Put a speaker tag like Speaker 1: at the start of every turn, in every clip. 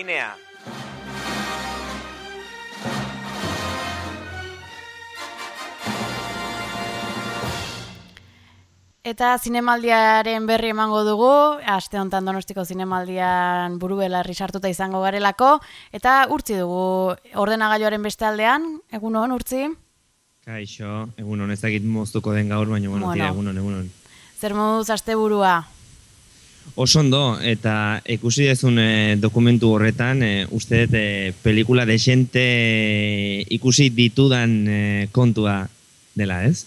Speaker 1: zinea.
Speaker 2: Eta zinemaldiaren berri emango dugu, aste honetan donostiko zinemaldian buru belarri sartuta izango garelako, eta urtzi dugu ordenagailuaren beste aldean, egun hon, urtzi?
Speaker 3: Kaixo, egun hon, ez dakit moztuko den gaur, baina bueno,
Speaker 2: Bueno.
Speaker 3: tira, egun hon, egun hon.
Speaker 2: Zer moduz aste burua?
Speaker 3: Oso ondo, eta ikusi dezun eh, dokumentu horretan, e, uste dut eh, pelikula desente ikusi ditudan eh, kontua dela, ez?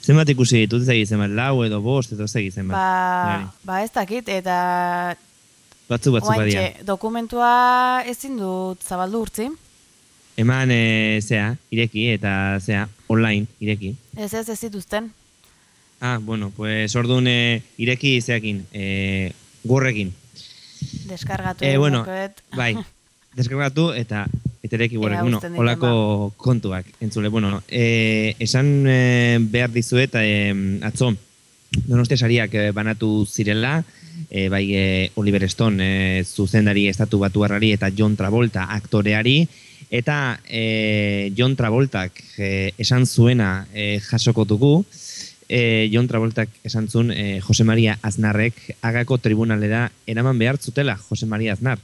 Speaker 3: Zenbat ikusi ditut, ez zenbat, lau edo bost edo ez dakit zenbat.
Speaker 2: Ba, ba ez dakit, eta
Speaker 3: Batzu batzu badia.
Speaker 2: oaintxe, dokumentua ezin dut zabaldu urtzi.
Speaker 3: Eman, e, zea, ireki, eta zea, online, ireki.
Speaker 2: Ez ez ez zituzten.
Speaker 3: Ah, bueno, pues orduan e, ireki zeakin, e, gorrekin.
Speaker 2: Deskargatu
Speaker 3: Eh, bueno,
Speaker 2: egingokoet.
Speaker 3: bai, deskargatu eta etereki gorrekin, bueno, holako kontuak, entzule, bueno, no, e, esan e, behar dizuet, e, atzo, donostia sariak e, banatu zirela, e, bai e, Oliver Stone e, zuzendari estatu batuarrari eta John Travolta aktoreari, eta e, John Travoltak e, esan zuena e, jasoko dugu, e, John Travoltak esan zuen e, Jose Maria Aznarrek agako tribunalera eraman behar zutela Jose Maria Aznar.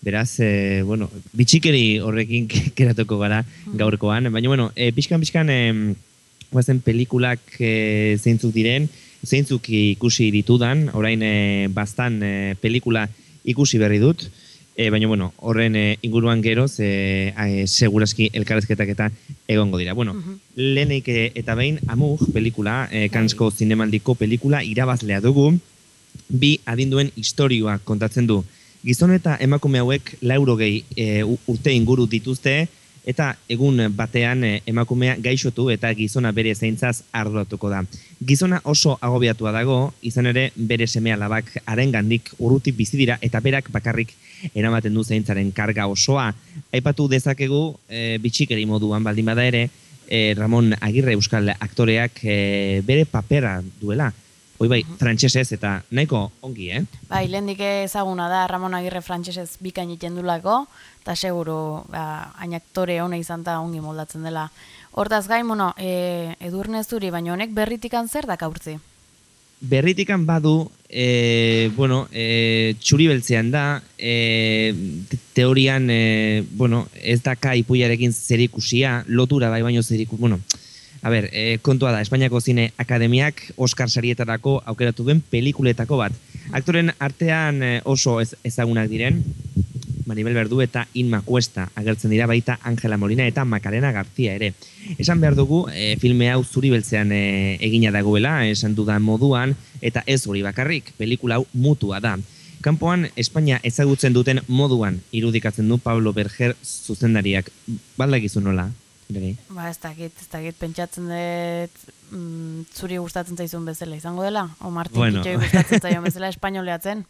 Speaker 3: Beraz, e, bueno, bitxikeri horrekin keratuko gara gaurkoan. Baina, bueno, e, pixkan-pixkan e, guazen pelikulak e, zeintzuk diren, zeintzuk ikusi ditudan, orain e, bastan e, pelikula ikusi berri dut, e, baina, bueno, horren e, inguruan geroz, e, e, segurazki elkarrezketak eta egongo dira. Bueno,
Speaker 2: Mhm.
Speaker 3: lehenik e, eta behin, Amug pelikula, e, kansko zinemaldiko pelikula irabazlea dugu, bi adinduen historioa kontatzen du. Gizon eta emakume hauek laurogei e, urte inguru dituzte, eta egun batean e, emakumea gaixotu eta gizona bere zaintzaz arduratuko da. Gizona oso agobiatua dago, izan ere bere seme alabak arengandik urruti bizi dira eta berak bakarrik eramaten du zaintzaren karga osoa. Aipatu dezakegu e, bitxikeri moduan baldin bada ere, e, Ramon Agirre euskal aktoreak e, bere papera duela. Hoi bai, frantsesez eta nahiko ongi, eh?
Speaker 2: Bai, lehendik ezaguna da Ramon Agirre frantsesez bikain egiten dulako, eta seguru ba, hain aktore hona izan da ongi moldatzen dela. Hortaz gain, bueno, e, edurne zuri, baina honek berritikan zer da kaurtzi?
Speaker 3: Berritikan badu, e, bueno, e, txuri beltzean da, e, te- teorian, e, bueno, ez daka ipuiarekin zerikusia, lotura bai baino zeriku, bueno, a ber, e, kontua da, Espainiako Zine Akademiak Oscar sarietarako aukeratu duen pelikuletako bat. Aktoren artean e, oso ez, ezagunak diren, Maribel Berdu eta Inma Cuesta agertzen dira baita Angela Molina eta Macarena García ere. Esan behar dugu, e, filme hau zuri beltzean e, egina dagoela, esan dudan moduan, eta ez hori bakarrik, pelikula hau mutua da. Kanpoan Espainia ezagutzen duten moduan irudikatzen du Pablo Berger zuzendariak. Baldakizu nola? Bere.
Speaker 2: Ba, ez dakit, ez dakit, pentsatzen dut mm, zuri gustatzen zaizun bezala izango dela? O Martin
Speaker 3: Bueno.
Speaker 2: bueno. gustatzen zaion bezala espainoleatzen?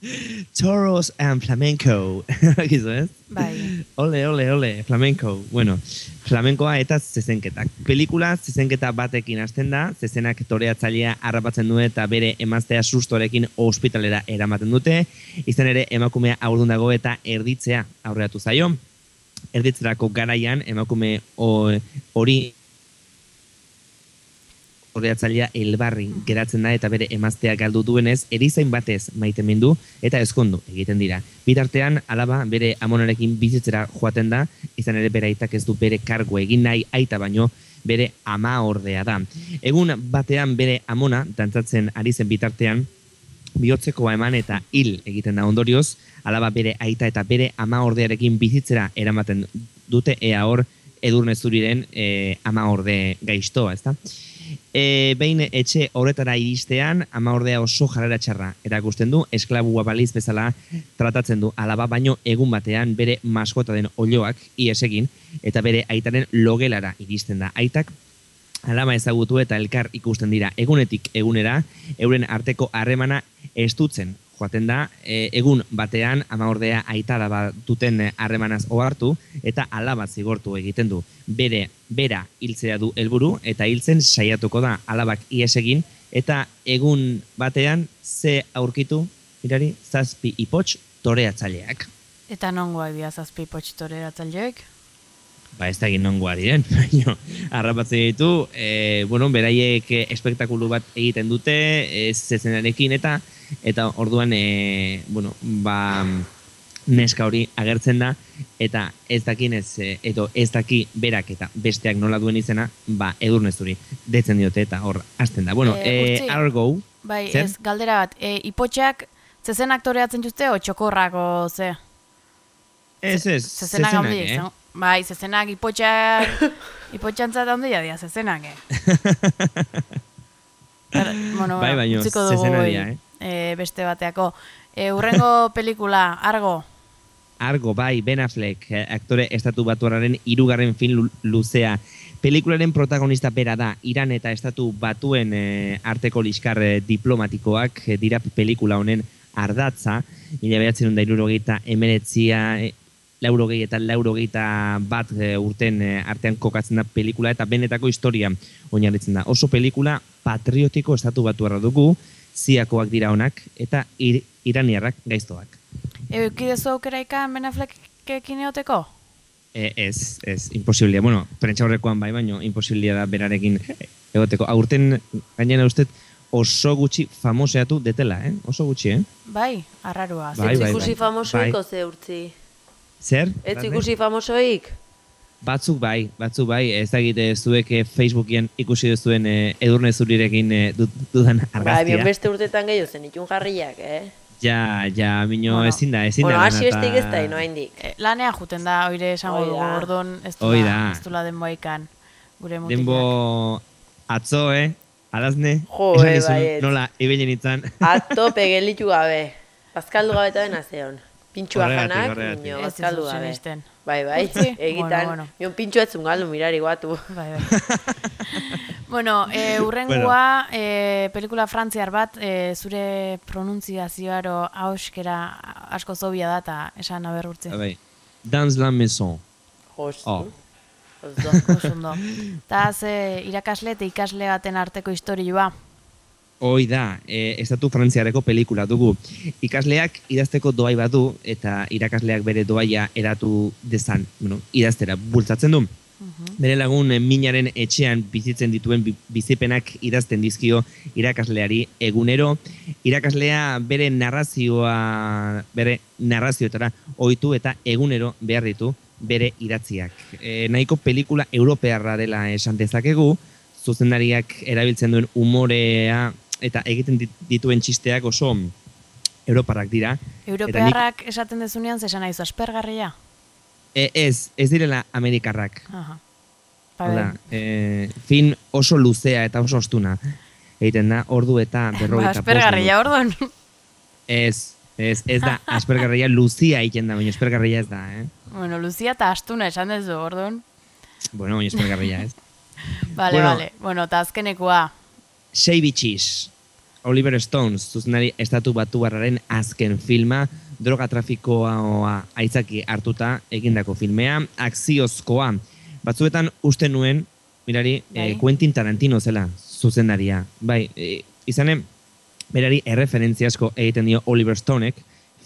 Speaker 3: Toros and flamenco. Gizu, ez?
Speaker 2: Bai.
Speaker 3: Ole, ole, ole, flamenco. Bueno, flamenkoa eta zezenketak. Pelikula zezenketa batekin hasten da, zezenak toreatzailea harrapatzen du eta bere emaztea sustorekin ospitalera eramaten dute, izan ere emakumea aurdun dago eta erditzea aurreatu zaio. Erditzerako garaian emakume ho- hori toreatzailea elbarri geratzen da eta bere emaztea galdu duenez, erizain batez maitemindu eta ezkondu egiten dira. Bitartean, alaba bere amonarekin bizitzera joaten da, izan ere bere aitak ez du bere kargo egin nahi aita baino bere ama ordea da. Egun batean bere amona, dantzatzen ari zen bitartean, bihotzekoa eman eta hil egiten da ondorioz, alaba bere aita eta bere ama ordearekin bizitzera eramaten dute ea hor edurne zuriren e, ama orde gaiztoa, ezta? E, behin etxe horretara iristean, ama ordea oso jarrera txarra erakusten du, esklabua baliz bezala tratatzen du alaba, baino egun batean bere maskota den oloak ies egin eta bere aitaren logelara iristen da. Aitak alama ezagutu eta elkar ikusten dira egunetik egunera, euren arteko harremana estutzen joaten da, e, egun batean ama ordea aitada bat duten harremanaz ohartu eta alaba zigortu egiten du. Bere, bera hiltzea du helburu eta hiltzen saiatuko da alabak ies egin eta egun batean ze aurkitu, mirari, zazpi ipotx toreatzaileak.
Speaker 2: Eta nongoa dira zazpi potxitore eratzaileek?
Speaker 3: Ba ez da egin nongoa diren, baina harrapatzen ditu, e, bueno, beraiek espektakulu bat egiten dute, ez zezenarekin eta eta orduan, e, bueno, ba, neska hori agertzen da, eta ez dakin ez, e, edo ez daki berak eta besteak nola duen izena, ba, edurnezuri, detzen diote eta hor, hasten da. Bueno,
Speaker 2: E,
Speaker 3: e. Argo,
Speaker 2: Bai,
Speaker 3: Zer?
Speaker 2: ez, galdera bat, e, ipotxeak zezen aktoreatzen juzte o txokorrako ze?
Speaker 3: Ez ez,
Speaker 2: Zezenak
Speaker 3: zezenak, eh?
Speaker 2: no? Bai, zezenak ipotxak, ipotxantzat handia dira zezenak, eh? Bueno,
Speaker 3: Bai, baino,
Speaker 2: utziko dugu
Speaker 3: zezena
Speaker 2: hoi,
Speaker 3: dira, eh?
Speaker 2: e, beste bateako. E, urrengo pelikula, Argo,
Speaker 3: Argo, bai, Ben Affleck, eh, aktore estatu batuararen irugarren film lu- luzea. Pelikularen protagonista bera da, Iran eta estatu batuen eh, arteko liskar eh, diplomatikoak eh, dira pelikula honen ardatza, mila behatzen da irurogeita emeretzia, eh, laurogei eta laurogeita bat eh, urten eh, artean kokatzen da pelikula eta benetako historia oinarritzen da. Oso pelikula patriotiko estatu batuarra dugu, ziakoak dira honak eta ir, iraniarrak gaiztoak.
Speaker 2: e, eukidezu aukera ikan Ben Affleckekin eoteko?
Speaker 3: E, ez, ez, imposibilia. Bueno, prentsa horrekoan bai, baino, imposibilia da berarekin egoteko. Aurten, gainera ustez, oso gutxi famoseatu detela, eh? Oso gutxi, eh?
Speaker 2: Bai, arrarua.
Speaker 3: Bai, bai,
Speaker 1: ikusi
Speaker 3: bai.
Speaker 1: famosoik
Speaker 3: Bai.
Speaker 1: oze urtzi.
Speaker 3: Zer?
Speaker 1: Ez ikusi famosoik?
Speaker 3: Batzuk bai, batzuk bai, ez dakite zuek eh, Facebookian ikusi duzuen eh, edurne zurirekin eh, dut, dudan
Speaker 1: Ba,
Speaker 3: argazkia.
Speaker 1: bion beste urtetan gehiago zen itun jarriak, eh?
Speaker 3: Ja, ja, mino
Speaker 2: Bueno.
Speaker 3: ezin da, ezin
Speaker 1: Bueno,
Speaker 3: da.
Speaker 1: hasi
Speaker 3: dana
Speaker 1: estik ez da, ino haindik.
Speaker 2: E, lanea juten da, oire esango dugu,
Speaker 1: da.
Speaker 2: orduan ez
Speaker 3: da.
Speaker 2: ez dula denboa ikan, gure mutilak.
Speaker 3: Denbo atzo, eh? Alazne,
Speaker 1: Jo,
Speaker 3: esan
Speaker 1: eh,
Speaker 3: dizun
Speaker 1: baietz.
Speaker 3: nola ibelen itzan.
Speaker 1: Ato pegelitu gabe. Bazkaldu gabe eta dena zeon. Pintxua janak, nio, bazkaldu gabe. Bai, bai, egitan,
Speaker 2: Bueno, bueno.
Speaker 1: pintxua etzun galdu mirari guatu.
Speaker 2: Bai, bai. bueno, e, urrengua, e, pelikula frantziar bat, e, zure pronuntziazioaro hauskera asko zobia da, eta esan aber urtzi.
Speaker 3: bai. Dans la maison.
Speaker 1: Jostu.
Speaker 3: Oh.
Speaker 1: Oso.
Speaker 2: Ondo. Eta ze irakasle eta ikasle baten arteko istorioa.
Speaker 3: Hoi da, e, estatu frantziareko pelikula dugu. Ikasleak idazteko doai badu eta irakasleak bere doaia eratu dezan, bueno, idaztera bultzatzen du. Bere lagun eh, minaren etxean bizitzen dituen bi- bizipenak idazten dizkio irakasleari egunero. Irakaslea bere narrazioa, bere narrazioetara ohitu eta egunero behar ditu bere idatziak. E, nahiko pelikula europearra dela esan dezakegu, zuzendariak erabiltzen duen umorea eta egiten dit- dituen txisteak oso europarrak dira.
Speaker 2: Europearrak esaten dezunean, zesan nahi zu, aspergarria?
Speaker 3: E, ez, ez direla amerikarrak.
Speaker 2: Aha.
Speaker 3: Da, e, film oso luzea eta oso ostuna egiten da, ordu eta
Speaker 2: Ba,
Speaker 3: berrogeita bost
Speaker 2: aspergarria, orduan.
Speaker 3: Ez, ez, ez da, aspergarria luzia egiten da, baina aspergarria ez da, eh?
Speaker 2: bueno, Lucia eta astuna esan dezu, orduan.
Speaker 3: Bueno, baina aspergarria ez.
Speaker 2: Bale,
Speaker 3: Bueno.
Speaker 2: bale. Bueno, eta azkenekoa.
Speaker 3: Sei bitxiz, Oliver Stones, zuzenari estatu batu barraren azken filma, droga trafikoa aitzaki hartuta egindako filmea, akziozkoa. Batzuetan uste nuen, mirari,
Speaker 2: Bai.
Speaker 3: eh, Quentin Tarantino zela zuzendaria. Bai, eh, izanen, berari erreferentzia asko egiten dio Oliver Stonek,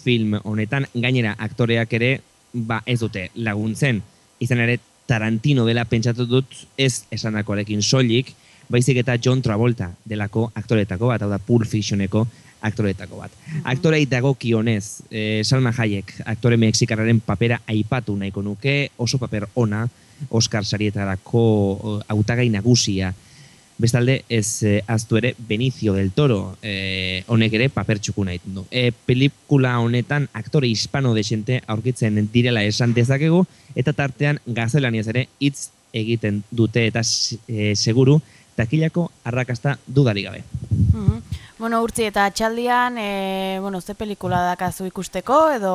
Speaker 3: film honetan, gainera aktoreak ere, ba ez dute laguntzen. Izan ere, Tarantino dela pentsatu dut ez esandakoarekin soilik, baizik eta John Travolta delako aktoretako bat, hau da Pulp Fictioneko aktoretako bat. Aktorei dagokionez, eh, Salma Hayek, aktore mexikarraren papera aipatu nahiko nuke, oso paper ona, Oscar sarietarako o, hautagai nagusia. Bestalde, ez eh, aztu ere Benicio del Toro, eh, honek ere paper txukuna egiten du. E, pelikula honetan aktore hispano desente aurkitzen direla esan dezakegu, eta tartean gaztelaniaz ere hitz egiten dute eta e, seguru takilako arrakasta dudari gabe.
Speaker 2: Mhm. Bueno, urtzi eta txaldian, e, bueno, ze pelikula dakazu ikusteko, edo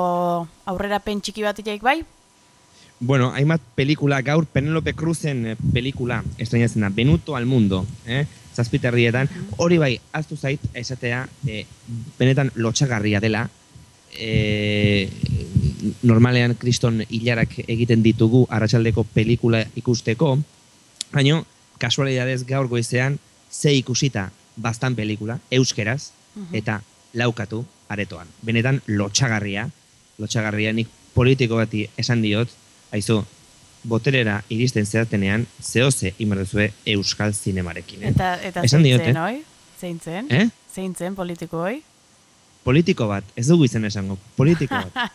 Speaker 2: aurrera pen txiki bat itaik bai?
Speaker 3: Bueno, hainbat pelikula gaur Penelope Cruzen eh, pelikula estrenatzen da, Benuto al Mundo, eh? zazpiterrietan. Hori bai, aztu zait, esatea, eh, benetan lotxagarria dela, eh, normalean kriston hilarak egiten ditugu arratsaldeko pelikula ikusteko, baina kasualidadez gaur goizean ze ikusita bastan pelikula, euskeraz,
Speaker 2: Mhm.
Speaker 3: eta laukatu aretoan. Benetan lotxagarria, lotxagarria nik politiko bati esan diot, aizu, boterera iristen zeratenean, zehoze imerduzue euskal zinemarekin. Eh?
Speaker 2: Eta, eta
Speaker 3: Esan
Speaker 2: zein zen,
Speaker 3: eh?
Speaker 2: oi? Zein zen?
Speaker 3: Eh?
Speaker 2: Zein zen politiko, oi?
Speaker 3: Politiko bat, ez dugu izen esango, politiko bat.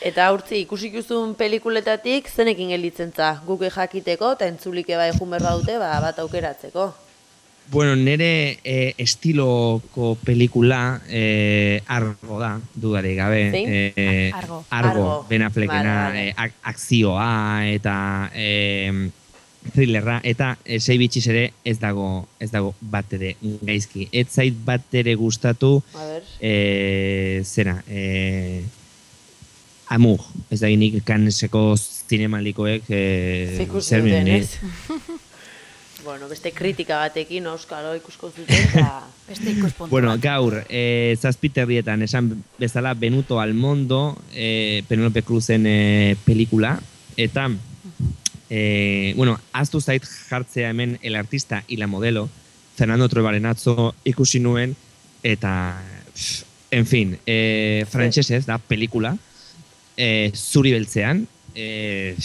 Speaker 1: Eta urtzi, ikusikuzun pelikuletatik zenekin gelditzen za, guke jakiteko eta entzulike bai jun behar badute ba, bat aukeratzeko.
Speaker 3: bueno, nire eh, estiloko pelikula eh, argo da, dudarik gabe. Eh,
Speaker 2: Argo.
Speaker 3: Argo,
Speaker 1: Argo.
Speaker 3: Ben Affleckena,
Speaker 1: Vale, vale.
Speaker 3: eh, ak akzioa eta eh, thrillerra, eta eh, sei bitxiz ere ez dago, ez dago bat ere gaizki. Ez zait bat ere gustatu,
Speaker 1: A ber,
Speaker 3: eh, zera, eh, Amur, ez da nik kaneseko zinemaldikoek eh, zer bine-
Speaker 1: ez? bueno, beste kritika batekin, Euskalo ikusko zuten, eta...
Speaker 2: Beste ikuspuntu
Speaker 3: Bueno, gaur, e, zazpiterrietan esan bezala Benuto Almondo, e, Penelope Cruzen e, pelikula, eta, e, bueno, aztu zait jartzea hemen el artista y la modelo, Fernando Truebaren atzo ikusi nuen, eta, pff, en fin, e, frantsesez da pelikula, e, zuri beltzean, e,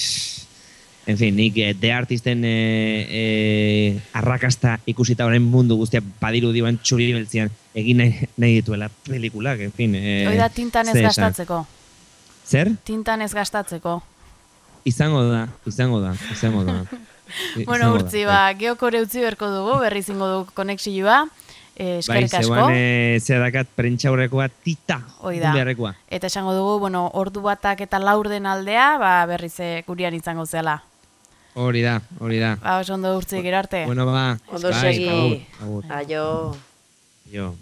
Speaker 3: En fin, nik eh, de artisten eh, eh, arrakasta ikusita orain mundu guztia badiru dioan txuri beltzian egin nahi, nahi dituela pelikulak, en fin. Eh,
Speaker 2: Hoi da tintan ez gastatzeko.
Speaker 3: Zer?
Speaker 2: Tintan ez gastatzeko.
Speaker 3: Izango da, izango da, izango da.
Speaker 2: Bueno, urtzi,
Speaker 3: bai.
Speaker 2: ba, geokore utzi berko dugu, berri zingo dugu konexioa. Eh,
Speaker 3: Bai,
Speaker 2: eskerrik asko.
Speaker 3: zeuan e, zer dakat prentxaurrekoa tita.
Speaker 2: Hoi da.
Speaker 3: Beharrekoa.
Speaker 2: Eta esango dugu, bueno, ordu batak eta laur den aldea, ba, berriz eh, gurean izango zela.
Speaker 3: Hori da, hori da.
Speaker 2: Ba, oso ondo urtzi, gero arte.
Speaker 3: Bueno, ba.
Speaker 1: Ondo
Speaker 3: bai,
Speaker 1: segi, aio.
Speaker 3: Jo.